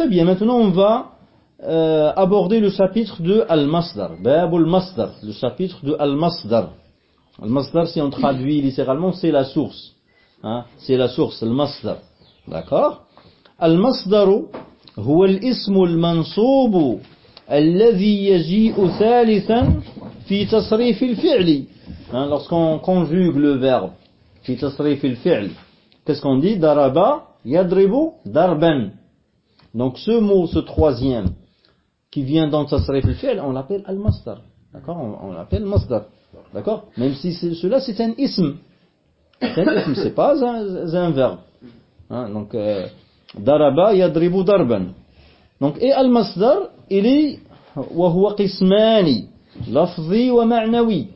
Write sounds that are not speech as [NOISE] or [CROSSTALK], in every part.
très bien. Maintenant, on va euh, aborder le chapitre de Al-Masdar. Babul Masdar, le chapitre de Al-Masdar. Al-Masdar, si on traduit littéralement, c'est la source. Hein? C'est la source, Al-Masdar. D'accord Al-Masdaru هو الاسم المنصوب الذي يجيء ثالثا في تصريف الفعل hein, lorsqu'on conjugue le verbe في تصريف الفعل qu'est-ce qu'on dit daraba yadribu darban donc ce mot ce troisième qui vient dans تصريف الفعل on l'appelle al-masdar d'accord on, on l'appelle masdar d'accord même si cela c'est un ism c'est un ism c'est pas un, un verbe hein, donc euh, daraba yadribu darban donc et al-masdar il est وهو قسمان لفظي ومعنوي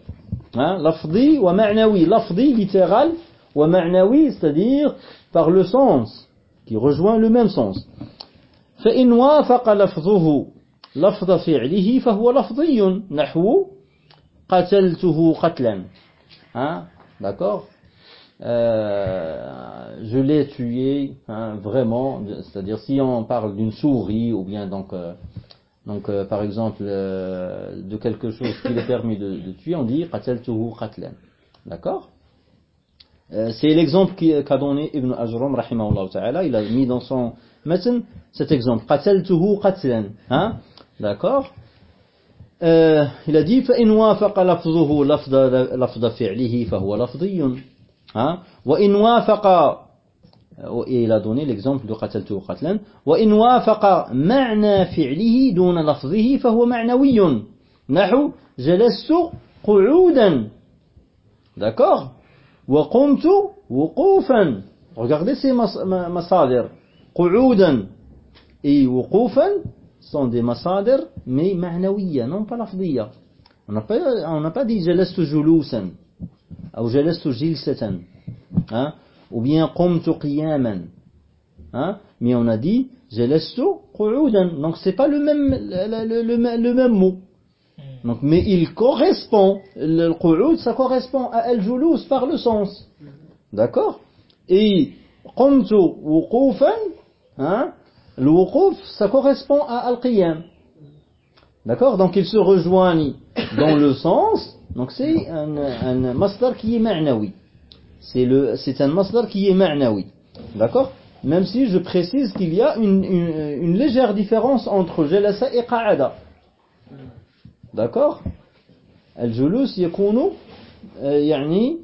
hein, لفظي ومعنوي لفظي littéral ومعنوي c'est-à-dire par le sens qui rejoint le même sens فإن وافق لفظه لفظ فعله فهو لفظي نحو قتلته قتلا hein, d'accord euh, je l'ai tué hein, vraiment, c'est-à-dire si on parle d'une souris ou bien donc, euh, donc euh, par exemple euh, de quelque chose qu'il est permis de, de, tuer, on dit qataltuhu qatlan. D'accord euh, C'est l'exemple qu'a donné Ibn Ajram rahimahullah ta'ala, il a mis dans son matn cet exemple qataltuhu qatlan. Hein D'accord euh, il a dit فإن وافق لفظه لفظ لفظ فعله فهو لفظي Hein? وإن وافق et il a donné l'exemple de قتلته قتلا وإن وافق معنى فعله دون لفظه فهو معنوي نحو جلست قعودا d'accord وقمت وقوفا regardez ces masadir qu'oudan et wuqufan sont des masadr, mais ma'nawiya, non pas lafdiya. On n'a pas, on n'a pas dit jalastu julusan, ou jalastu jilsatan, hein, ou bien qumtu qiyaman, hein, mais on a dit jalastu qu'oudan. Donc c'est pas le même, le, le, le même mot. Hmm. Donc, mais il correspond, le qu'oud, ça correspond à al-julous par le sens. Hmm. D'accord? Et qumtu wuqufan, hein, le wuquf ça correspond à al-qiyam d'accord donc ils se rejoignent dans le sens Donc c'est un, un masdar qui est ma'nawi. C'est le, c'est un masdar qui est ma'nawi. D'accord Même si je précise qu'il y a une, une, une, légère différence entre jalasa et qa'ada. D'accord الجلوس يكون يعني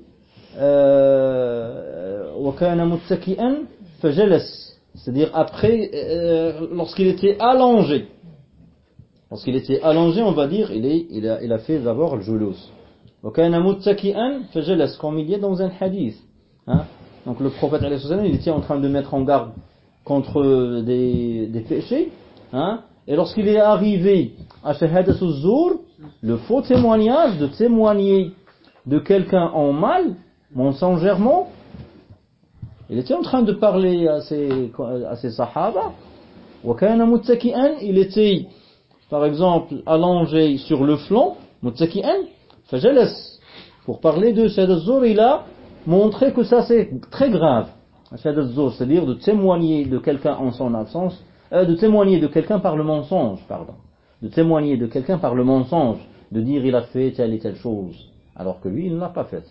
وكان متكئا فجلس c'est-à-dire après, euh, lorsqu'il était allongé. Lorsqu'il était allongé, on va dire, il, a, fait d'abord le julous. Dans un hadith. Hein. Donc le prophète, il était en train de mettre en garde contre des, péchés. Hein. Et lorsqu'il est arrivé à Shahadat al le faux témoignage de témoigner de quelqu'un en mal, mensongèrement, il était en train de parler à ses, à ses sahaba. Il était, par exemple, allongé sur le flanc, pour parler de Shahad al il a montré que ça c'est très grave. Al c'est-à-dire de témoigner de quelqu'un en son absence, euh, de témoigner de quelqu'un par le mensonge, pardon. De témoigner de quelqu'un par le mensonge, de dire il a fait telle et telle chose, alors que lui il ne l'a pas faite.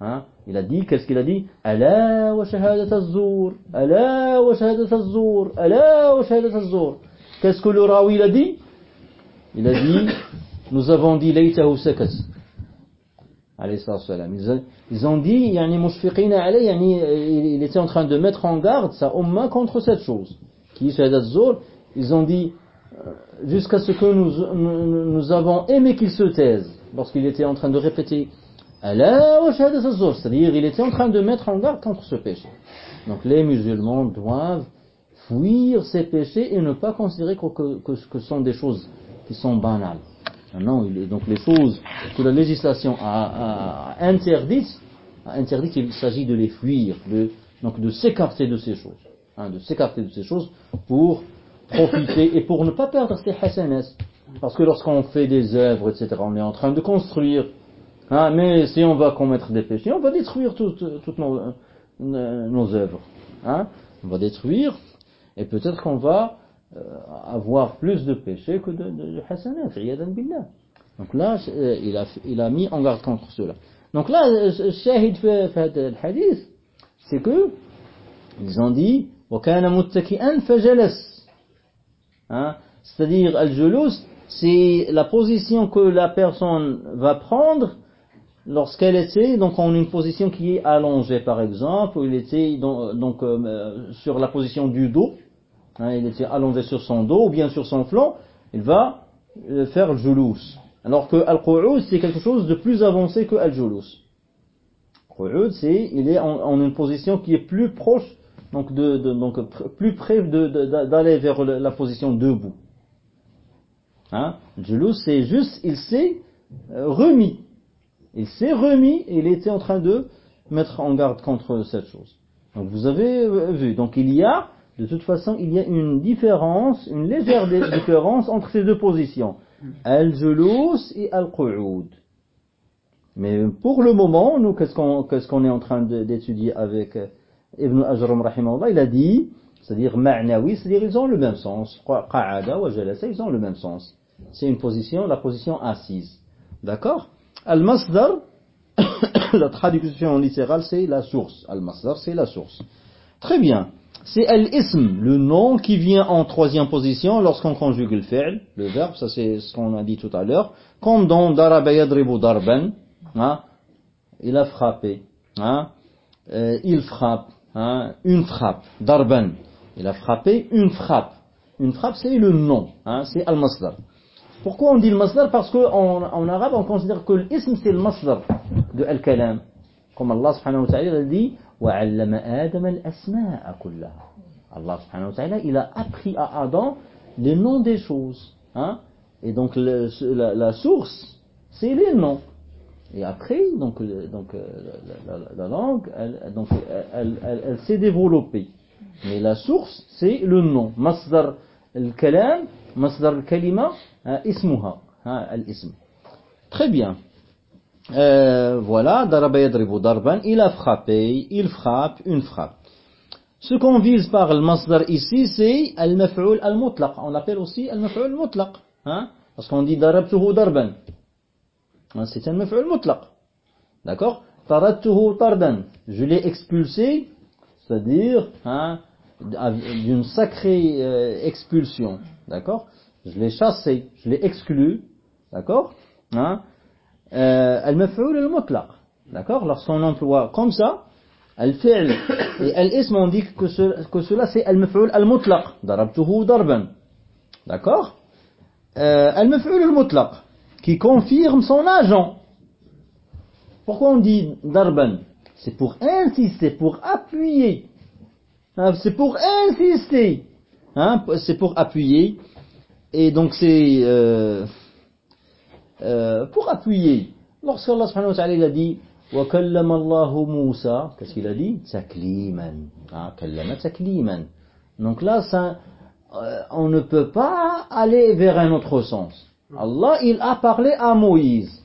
Hein? Il a dit, qu'est-ce qu'il a dit? Ala wa shahadat al-zur, ala wa shahadat al-zur, ala wa shahadat al-zur. Qu'est-ce que le rawi il a dit? Il a dit, [COUGHS] nous avons dit laytahu sakat. Ils ont dit, il était en train de mettre en garde sa umma contre cette chose, qui est Shahadat Zor. Ils ont dit, euh, jusqu'à ce que nous, nous, nous avons aimé qu'il se taise, lorsqu'il était en train de répéter, c'est-à-dire il était en train de mettre en garde contre ce péché. Donc les musulmans doivent fuir ces péchés et ne pas considérer que, que, que sont des choses qui sont banales. Non, donc les choses que la législation a, a interdites, interdit qu'il s'agit de les fuir, de, donc de s'écarter de ces choses, hein, de s'écarter de ces choses pour profiter et pour ne pas perdre ces hasanats. Parce que lorsqu'on fait des œuvres, etc., on est en train de construire, Hein, mais si on va commettre des péchés, on va détruire tout, toutes nos, euh, nos œuvres. Hein. On va détruire, et peut-être qu'on va euh, avoir plus de péchés que de, de, de. Donc là, euh, il a, il a mis en garde contre cela. Donc là, le shahid fait le hadith, c'est que, ils ont dit, hein, C'est-à-dire, al c'est la position que la personne va prendre lorsqu'elle était donc en une position qui est allongée par exemple, ou il était donc, euh, sur la position du dos, hein, il était allongé sur son dos ou bien sur son flanc, il va euh, faire le julus. Alors que al-qu'ud c'est quelque chose de plus avancé que al-julus. Qu'ud c'est il est en, une position qui est plus proche donc de, donc plus près d'aller vers la position debout. Hein? Julus c'est juste il s'est euh, remis il s'est remis et il était en train de mettre en garde contre cette chose. Donc vous avez euh, vu. Donc il y a, de toute façon, il y a une différence, une légère [COUGHS] différence entre ces deux positions. Al-julus et al-qu'ud. Mais pour le moment, nous, qu'est-ce qu'on est en train d'étudier avec euh, Ibn Ajram rahimahullah? Il a dit, c'est-à-dire ma'nawi, c'est-à-dire ils ont le même sens. Qa'ada wa jalasa, ils ont le même sens. C'est une position, la position assise. D'accord? Al-Masdar, [COUGHS] la traduction littérale, c'est la source. Al-Masdar, c'est la source. Très bien. C'est Al-Ism, le nom qui vient en troisième position lorsqu'on conjugue le fi'l, le verbe, ça c'est ce qu'on a dit tout à l'heure. Comme dans Daraba darban, hein, il a frappé, hein, euh, il frappe, hein, une frappe, darban, il a frappé une frappe. Une frappe, c'est le nom, c'est Al-Masdar. Pourquoi on dit le masdar Parce qu'en en arabe, on considère que l'ism, c'est le masdar de al-kalam. Comme Allah subhanahu wa ta'ala dit وَعَلَّمَ آدَمَ الْأَسْمَاءَ كُلَّهَا Allah subhanahu wa ta'ala, il a appris à Adam les noms des choses. Hein? Et donc le, la, la, source, c'est les noms. Et après, donc, donc la, la, la langue, elle, donc, elle, elle, elle s'est développée. Mais la source, c'est le nom. Masdar al-kalam, masdar al-kalima, ismuha, al-ism. Très bien. Euh, voilà, daraba yadribu darban, il a frappé, il frappe, une frappe. Ce qu'on vise par le masdar ici, c'est al-maf'ul al-mutlaq. On l'appelle aussi al-maf'ul al-mutlaq. Hein? Parce qu'on dit darabtuhu darban. C'est un maf'ul mutlaq. D'accord? Taradtuhu tardan. Je l'ai expulsé, c'est-à-dire hein, d'une sacrée euh, expulsion. D'accord? je l'ai chassé, je l'ai exclu, d'accord hein. euh, Elle me fait le mot là, d'accord Lorsqu'on emploie comme ça, al fi'l [COUGHS] et al ism on dit que, ce, que cela c'est al maf'ul oh, al mutlaq, darabtuhu darban, d'accord Al maf'ul al mutlaq, qui confirme son agent. Pourquoi on dit darban? C'est pour insister, pour appuyer. Hein, c'est pour insister. Hein, c'est pour appuyer et donc c'est euh, euh, pour appuyer. Lorsque Allah subhanahu wa ta'ala il a dit وَكَلَّمَ اللَّهُ مُوسَى Qu'est-ce qu'il a dit تَكْلِيمًا ah, كَلَّمَ تَكْلِيمًا Donc là, ça, euh, on ne peut pas aller vers un autre sens. Allah, il a parlé à Moïse.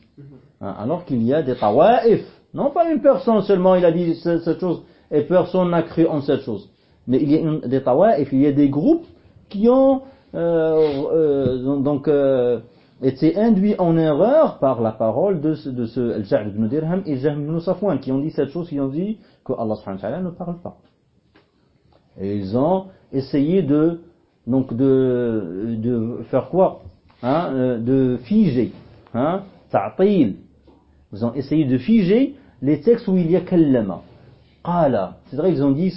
Hein, alors qu'il y a des tawa'if. Non pas une personne seulement, il a dit cette chose et personne n'a cru en cette chose. Mais il y a une, des tawa'if, il y a des groupes qui ont euh, euh, donc euh, était induit en erreur par la parole de ce, de ce Al-Ja'd ibn Dirham et Jahm ibn Safwan qui ont dit cette chose, qui ont dit que Allah subhanahu ne parle pas. Et ils ont essayé de donc de, de faire quoi hein, De figer, hein, ta'til. Ils ont essayé de figer les textes où il y a kallama, qala. C'est vrai, ils ont dit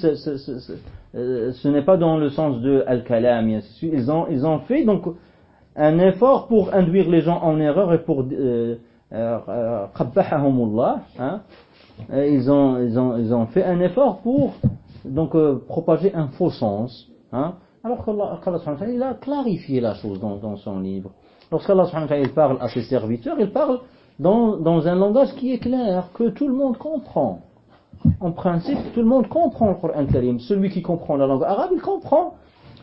euh, ce n'est pas dans le sens de al-kalam, ils ont, ils ont fait donc un effort pour induire les gens en erreur et pour euh, euh, hein, ils, ont, ils, ont, fait un effort pour donc propager un faux sens hein, alors qu'Allah il a clarifié la chose dans, son livre. lorsqu'Allah parle à ses serviteurs il parle dans un langage qui est clair que tout le monde comprend en principe, tout le monde comprend le Coran Karim. Celui qui comprend la langue arabe, il comprend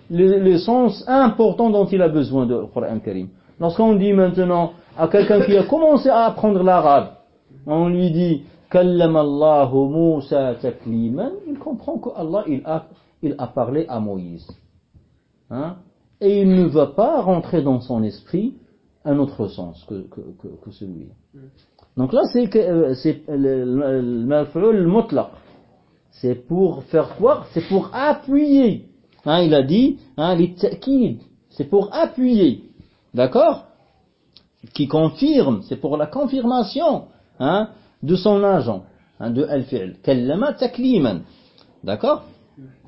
le, sens important dont il a besoin du Coran Karim. Lorsqu'on dit maintenant à quelqu'un qui a commencé à apprendre l'arabe, on lui dit Kallam Allahu Musa takliman, il comprend que Allah il a, parlé à Moïse. Hein? et il ne va pas rentrer dans son esprit un autre sens que, que, que, que celui-là. Donc là, c'est euh, c'est le. C'est pour faire quoi C'est pour appuyer. Hein, il a dit, hein. C'est pour appuyer. D'accord? Qui confirme, c'est pour la confirmation hein, de son agent, hein, de al-fi'l. Takliman. D'accord?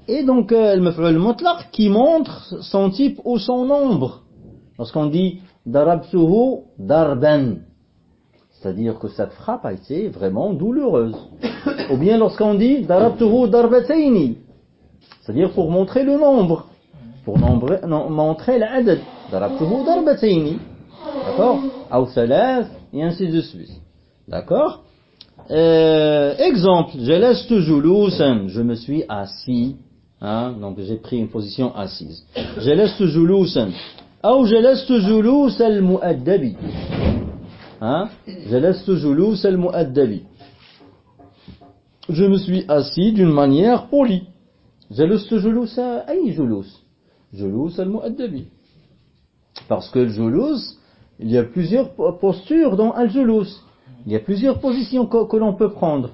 Et donc, euh, le mutlaq qui montre son type ou son nombre. Lorsqu'on dit darabtuhu darban, c'est-à-dire que cette frappe a été vraiment douloureuse. [COUGHS] Ou bien lorsqu'on dit darabtuhu darbataini, c'est-à-dire pour montrer le nombre, pour nombrer- non, montrer l'adad. Darabtuhu darbataini, d'accord? Ou et ainsi de suite. D'accord? Euh, Exemple, jalastu julusan, je me suis assis, hein, donc j'ai pris une position assise. Jalastu julusan, ou jalastu julus al-mu'addabi. Hein? Je me suis assis d'une manière polie. Jalastu julusa ay julus. Julus al-mu'addabi. Parce que le julus, il y a plusieurs postures dans al-julus. Il y a plusieurs positions que, que l'on peut prendre.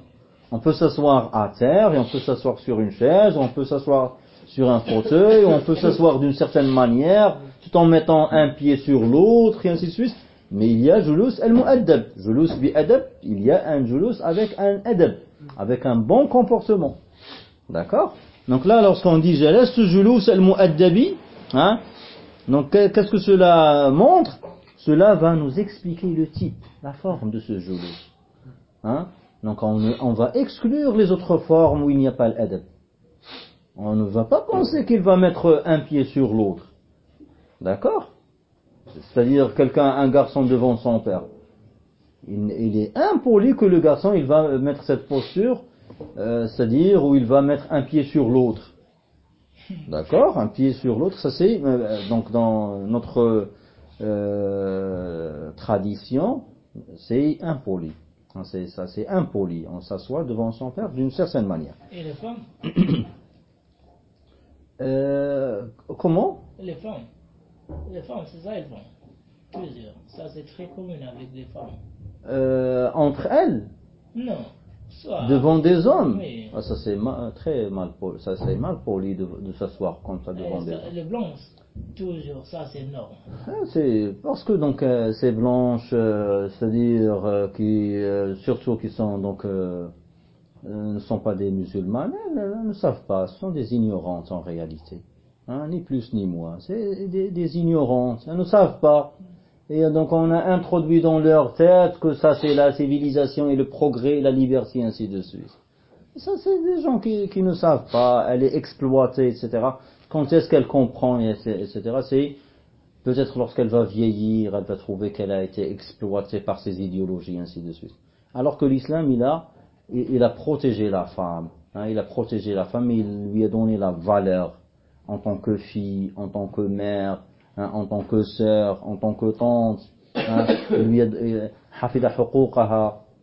On peut s'asseoir à terre, et on peut s'asseoir sur une chaise, on peut s'asseoir sur un fauteuil, on peut s'asseoir d'une certaine manière, tout en mettant un pied sur l'autre, et ainsi de suite. Mais il y a julus al-mu'addab. Julus bi-adab, il y a un julus avec un adab, avec un bon comportement. D'accord? Donc là, lorsqu'on dit jalastu julus al-mu'addabi, hein, donc que- qu'est-ce que cela montre? Cela va nous expliquer le type, la forme de ce julus. Hein Donc on, on va exclure les autres formes où il n'y a pas l'adab. On ne va pas penser qu'il va mettre un pied sur l'autre. D'accord? C'est-à-dire quelqu'un, un garçon devant son père. Il, il est impoli que le garçon il va mettre cette posture, euh, c'est-à-dire où il va mettre un pied sur l'autre. D'accord? Un pied sur l'autre, ça c'est euh, donc dans notre euh, tradition, c'est impoli. Hein, C'est ça, c'est impoli. On s'assoit devant son père d'une certaine manière. Et les femmes? [COUGHS] Comment? Les femmes. Les femmes, c'est ça, elles font. Plusieurs. Ça, c'est très commun avec les femmes. Euh, Entre elles, Non. Soit. devant des hommes. Oui. Ah, ça c'est ma- très mal poli. Ça c'est mal poli de, de s'asseoir comme ça devant Eh, des hommes. les blancs, toujours, ça, c'est norme. Ah, C'est parce que donc euh, ces blanches, euh, c'est-à-dire qui surtout qui sont donc ne sont pas des musulmanes, elles, elles ne savent pas, ce sont des ignorantes en réalité, Hein, ni plus ni moins. C'est des, des ignorantes, elles ne savent pas. Et donc on a introduit dans leur tête que ça c'est la civilisation et le progrès, la liberté, ainsi de suite. Ça, c'est des gens qui, qui ne savent pas, elle est exploitée, etc. Quand est-ce qu'elle comprend, et- etc. C'est peut-être lorsqu'elle va vieillir, elle va trouver qu'elle a été exploitée par ses idéologies, ainsi de suite. Alors que l'islam, il a, il, il a protégé la femme, hein, il a protégé la femme, il lui a donné la valeur en tant que fille, en tant que mère, hein, en tant que sœur, en tant que tante. hein, il [COUGHS] lui a, euh,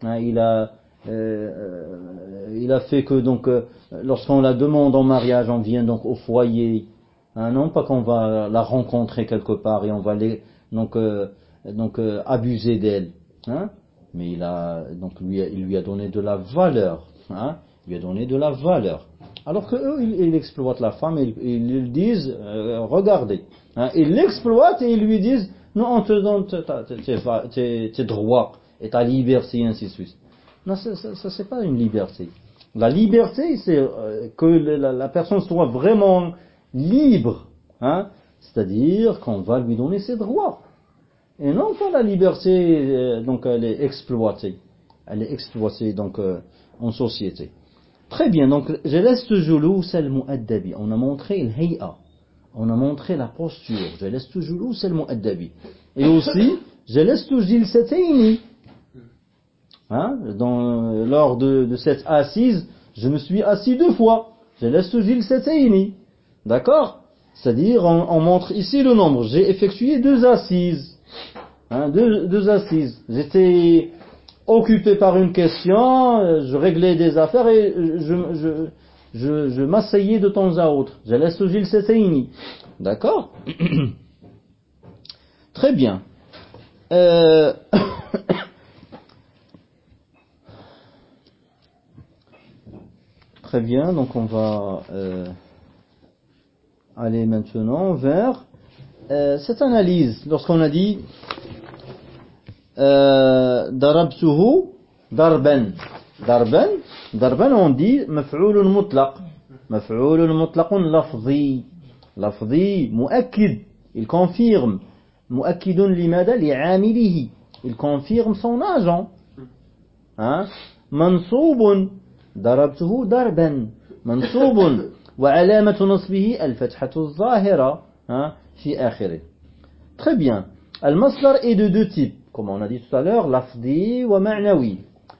hein, il a, euh, euh, il a fait que donc euh, lorsqu'on la demande en mariage, on vient donc au foyer, hein, non pas qu'on va la rencontrer quelque part et on va les, donc euh, donc abuser d'elle, hein, mais il a donc lui il lui a donné de la valeur, hein, il lui a donné de la valeur. Alors que eux, ils, ils exploitent la femme, ils, ils disent, euh, regardez, hein, ils l'exploitent et ils lui disent, non, on te donne tes- droits et ta liberté, ainsi de suite. Non, ça, c'est pas une liberté. La liberté, c'est euh, que la, personne soit vraiment libre, hein, c'est-à-dire qu'on va lui donner ses droits. Et non pas la liberté, euh, donc elle est exploitée. Elle est exploitée donc en société. Très bien, donc je laisse Julous al-Mu'addabi. On a montré le hay'a. On a montré la posture. Je laisse Julous al-Mu'addabi. Et aussi, Jalastu Jilsataini. Hein? Dans, euh, lors de, de, cette assise, je me suis assis deux fois. Jalastu Jilsataini. D'accord? C'est-à-dire, on, on, montre ici le nombre. J'ai effectué deux assises. Hein? Deux, deux assises. J'étais occupé par une question, euh, je réglais des affaires et je, m'asseyais de temps à autre. J'allais sous Gilles Seteini. D'accord [COUGHS] Très bien. Euh, [COUGHS] très bien, donc on va euh, aller maintenant vers cette analyse. Lorsqu'on a dit آه، ضربته ضربا. ضربا؟ ضربا on dit مفعول مطلق. مفعول مطلق لفظي. لفظي مؤكد. Il confirme. مؤكد لماذا؟ لعامله. Il confirme son agent. منصوب. ضربته ضربا. منصوب. [LAUGHS] وعلامة نصبه الفتحة الظاهرة. في آخره. Très bien. المصدر est de deux types. Comme on a dit tout à l'heure, lafdi wa ma'nawi.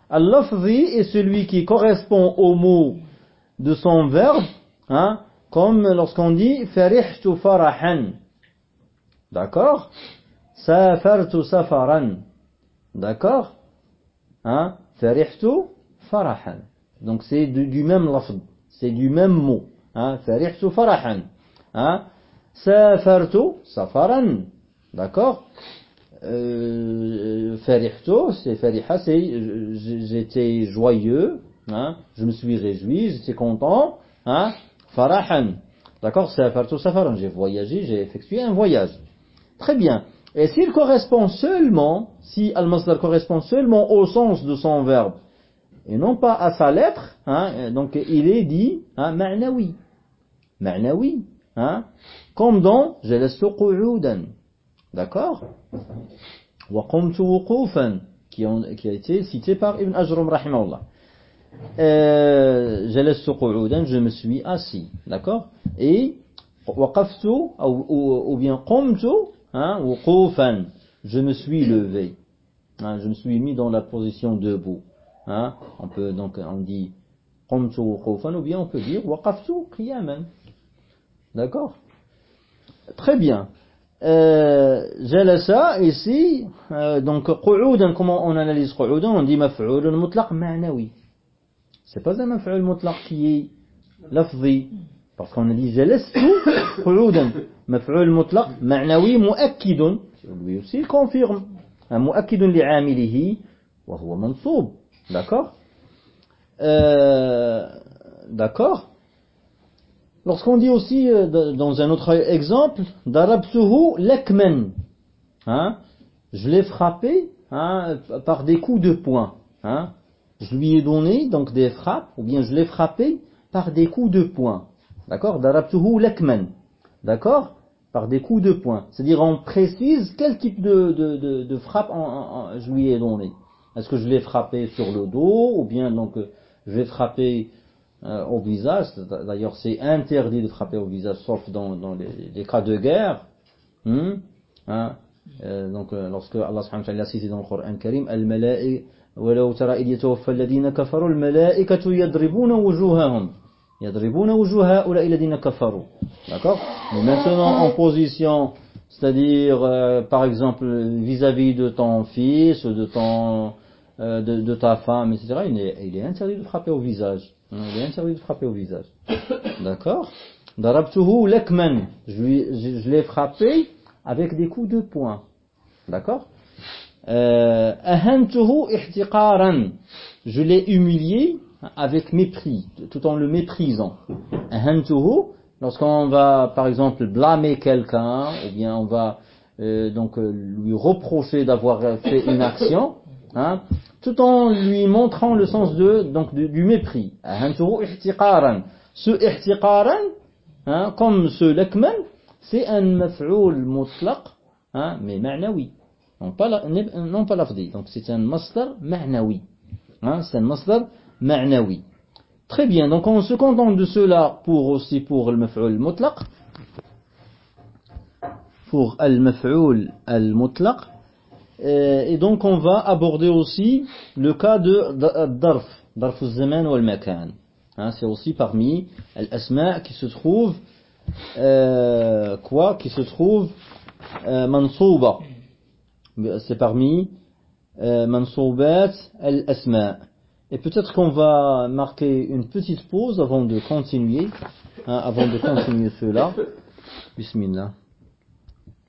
Al-lafdi est celui qui correspond au mot de son verbe, hein, comme lorsqu'on dit farihtu farahan. D'accord? Safartu safaran. D'accord? Hein? Farihtu farahan. Donc c'est du, même lafd, c'est du même mot. Hein, farihtu farahan. Hein, safartu safaran. D'accord? Euh, Farihtu, c'est fariha, c'est j'étais joyeux, hein, je me suis réjoui, j'étais content. Hein, farahan. D'accord Safartu safaran, j'ai voyagé, j'ai effectué un voyage. Très bien. Et s'il correspond seulement, si al-masdar correspond seulement au sens de son verbe, et non pas à sa lettre, hein, donc il est dit hein, ma'nawi. Ma'nawi. Hein, comme dans jalastu qu'udan. D'accord qui, a été cité par Ibn Ajrum rahimahullah. Euh, je me suis assis. D'accord Et waqaftu ou bien qumtu hein, wuqufan, je me suis levé. Hein, je me suis mis dans la position debout. Hein? On peut donc, on dit qumtu wuqufan ou bien on peut dire waqaftu qiyaman. D'accord Très bien. Euh, jalasa ici, euh, donc qu'udan, comment on analyse qu'udan On dit maf'ul mutlaq ma'nawi. C'est pas un maf'ul mutlaq qui est lafzi. Parce qu'on a dit jalastu qu'udan. Maf'ul mutlaq ma'nawi mu'akkidun. Lui aussi il confirme. mu'akkidun li'amilihi wa huwa mansub. D'accord? Euh, D'accord? Lorsqu'on dit aussi, euh, dans un autre exemple, Darabsuhu lekmen, hein, je l'ai frappé hein, par des coups de poing. Hein, je lui ai donné donc des frappes, ou bien je l'ai frappé par des coups de poing. D'accord? Darabsuhu lekmen. D'accord? Par des coups de poing. C'est-à-dire on précise quel type de, frappe je lui ai donné. Est-ce que je l'ai frappé sur le dos ou bien donc euh, je vais frapper euh, au visage D'ailleurs, c'est interdit de frapper au visage, sauf dans, dans les, les, cas de guerre. Hmm? Hein? Euh, donc, euh, lorsque Allah subhanahu wa ta'ala cité dans le Coran Karim, Al-Mala'i, ولو ترى إذ يتوفى الذين كفروا الملائكة يضربون وجوههم يضربون وجوه هؤلاء الذين كفروا D'accord Mais maintenant en position c'est-à-dire, euh, par exemple, vis-à-vis de ton fils, de ton, euh, de, de, ta femme, etc., il est, il est, interdit de frapper au visage. Hein, il est interdit de frapper au visage. D'accord? Darabtuhu lekman. Je, l'ai frappé avec des coups de poing. D'accord? Euh, Ahantuhu ihtiqaran. Je l'ai humilié avec mépris, tout en le méprisant. Ahantuhu, Lorsqu'on va, par exemple, blâmer quelqu'un, ou bien on va euh, donc euh, lui reprocher d'avoir fait une action, hein, tout en lui montrant le sens de donc du, du mépris. Ce ihtiqaran, hein, comme ce lekman, c'est un maf'oul mutlaq, hein, mais ma'nawi. Non pas, la, non pas lafdi. Donc c'est un masdar ma'nawi. Hein, c'est un masdar ma'nawi. Très bien, donc on se contente de cela pour aussi pour le maf'ul mutlaq. Pour al-maf'ul al-mutlaq. Et donc on va aborder aussi le cas de darf, darf al-zaman ou al-makan. Hein, c'est aussi parmi al-asma qui se trouve euh, quoi? Qui se trouve euh, mansouba. C'est parmi euh, mansoubat al-asma. Et peut-être qu'on va marquer une petite pause avant de continuer, hein, avant de continuer cela. Bismillah.